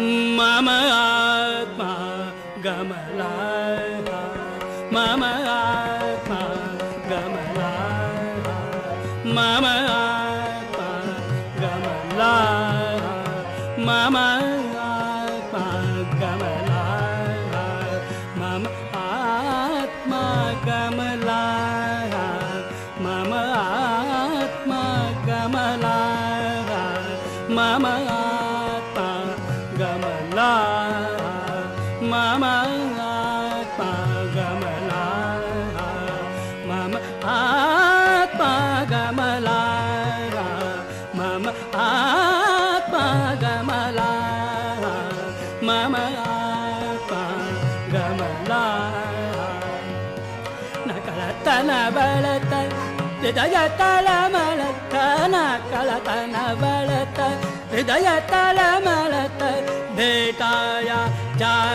मम आत्मा गमला मम आत्मा गमला मम आत्मा गमला मम आत्मा गमला मम त्मा गमलारा मम आत्मा गमलारा मम आत्मा गमला तनव हृदया तल मर न कल तनवत हृदया तल भेटाया गमलाम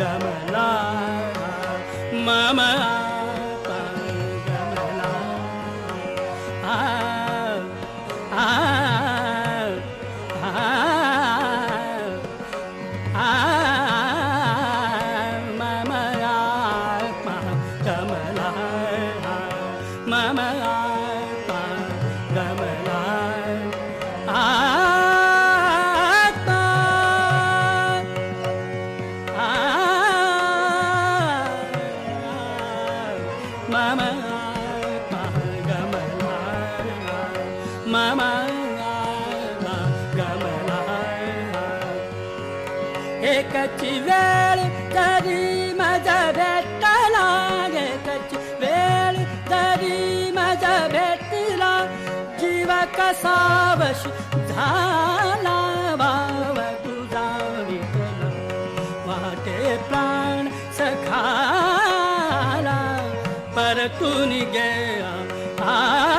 गमलाम गमला च वर्ली मेला करी मेला जिवसादार प्रण सखा पर कुनि गया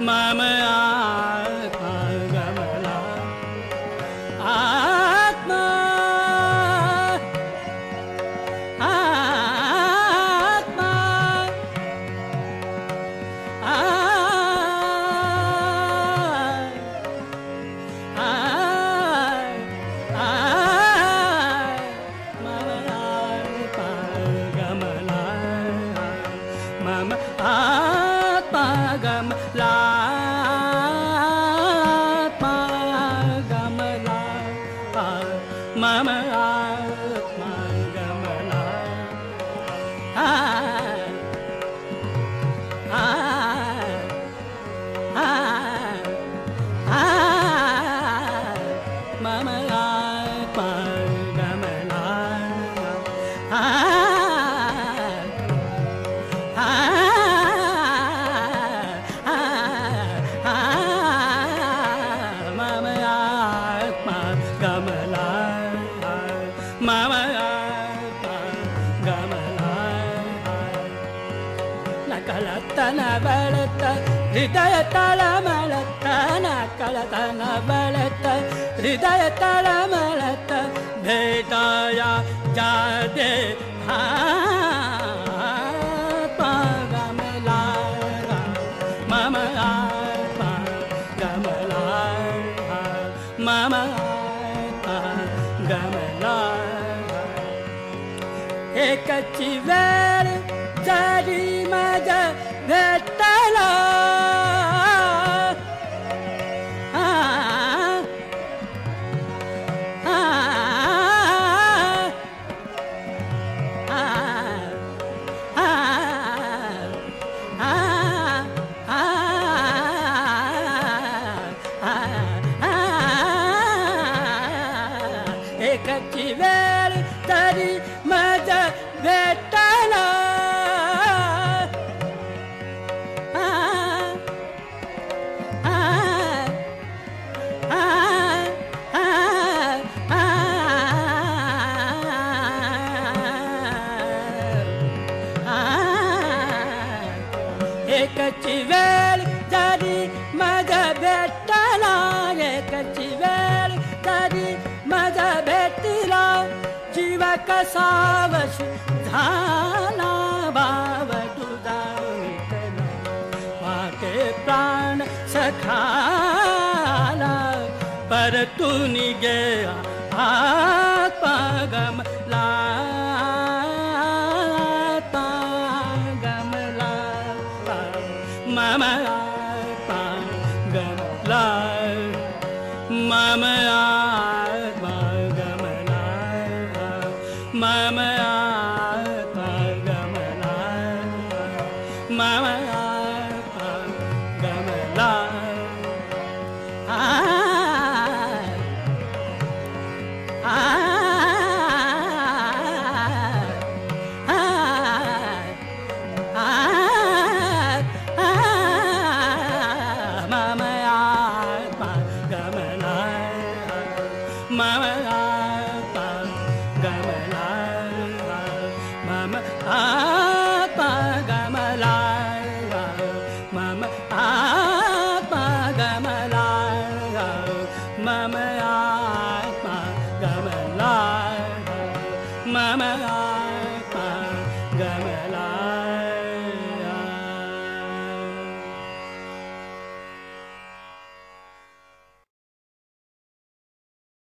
मम आत्मा। गमला आत्मा आत्मा मम हृदय तारामरना कल हृदय तारामर भेताया देख गमलारा मम पा गमलारा मम पा गमलारा मे तला झाला भाव तुझा वाटे प्राण सखाला पर तू निगे गमला गमला मम मम गमला mama apa Mama, mama apa Mama, mama apa mama